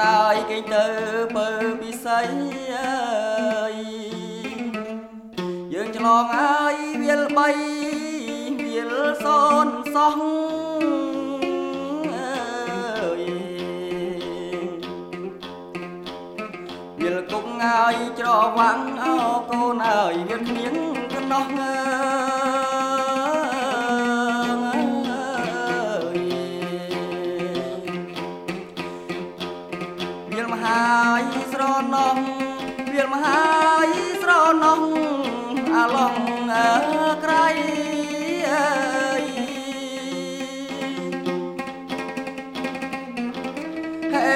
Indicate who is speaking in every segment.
Speaker 1: ឡើយគេទៅបើពិសីអើយយើងឆ្លងហើយវាល3វាលសូនសោះអើយវាលគុកហើយច្រវាំងអោកូនអើយវាគ្មានកណ្ដោះអើយ មហាយស្រណោះវាលមហាយស្រណោះអាឡងអើក្រៃអើយហេ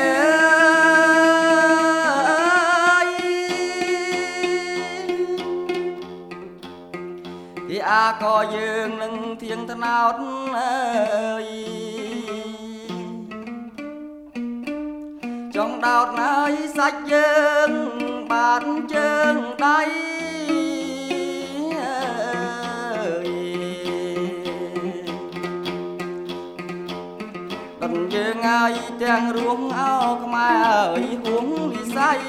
Speaker 1: ទីអាក៏យើងនឹងធៀងថ្នោតអើយ ង់ដោតណើយសាច់យើងបានជើងដៃអើយដុនយើងហើយទាំងរួមអោខ្មែរអើយហួងវិស័យ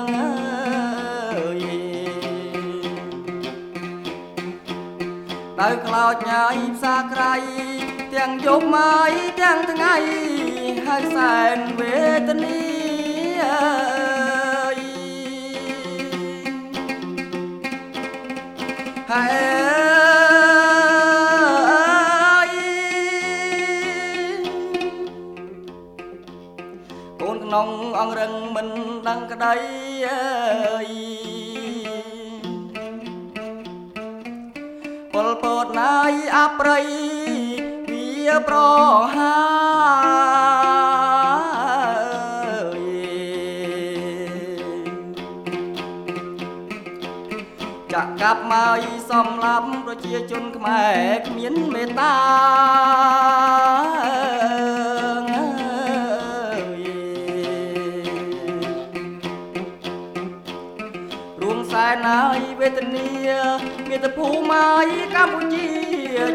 Speaker 1: អើយដៅខ្លោចញ៉ៃផ្សាក្រៃ ទាំងយប់មកទាំងថ្ងៃហើយសែនវេទនីអើយហើយកូនក្នុងអង្រឹងមិនដឹងក្តីអើយពលពតណាយអប្រៃវា ប្រហាចាក់កាប់មកសំឡាប់ប្រជាជនខ្មែរគ្មានមេត្តា ណើយវេទនាមាតុភូមិកម្ពុជា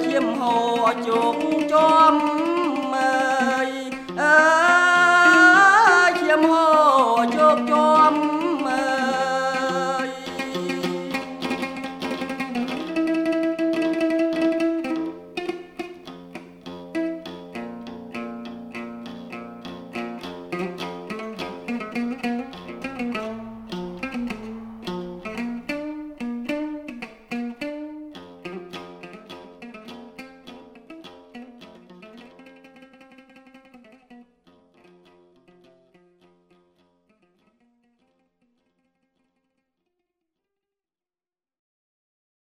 Speaker 1: ឈាមហោជោគជាំមើយអើយឈាមហោជោគជាំមើយអ